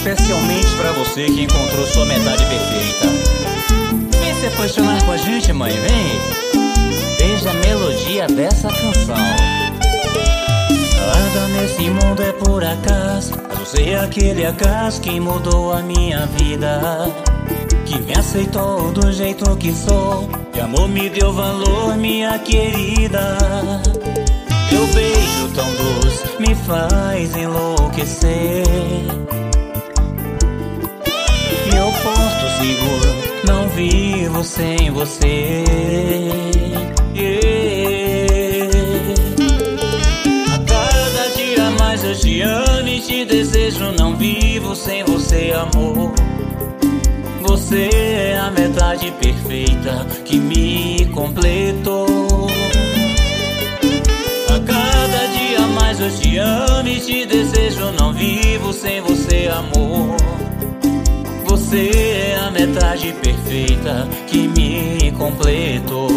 especialmente pra você que encontrou sua metade perfeita. Vem se apaixonar com a gente, mãe, vem. Veja a melodia dessa canção. Nada nesse mundo é por acaso. Mas você é aquele acaso que mudou a minha vida. Que me aceitou do jeito que sou. De amor me deu valor, minha querida. Teu beijo tão doce me faz enlouquecer. Porto seguro, não vivo sem você. Yeah. A cada dia mais eu te amo e te desejo, não vivo sem você, amor. Você é a metade perfeita que me completou. A cada dia mais eu te amo e te desejo, não vivo sem você, amor. Você metade perfeita que me completou.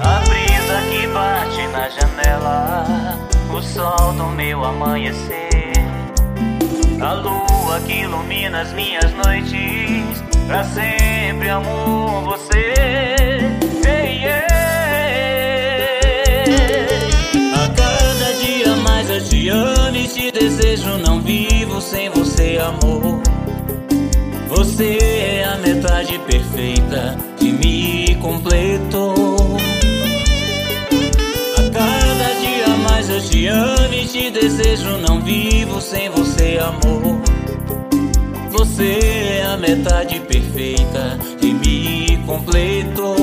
A brisa que bate na janela, o sol do meu amanhecer, a lua que ilumina as minhas noites, pra sempre amor você. Ei, ei. A cada dia mais eu te amo e te desejo, não vivo sem você, amor. Você é a metade perfeita que me completou. A cada dia mais eu te amo e te desejo, não vivo sem você, amor. Você é a metade perfeita que me completou.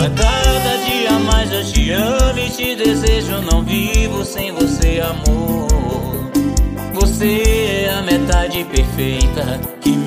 A cada dia mais eu te amo e te desejo, não vivo sem você, amor. Você é a metade perfeita que me.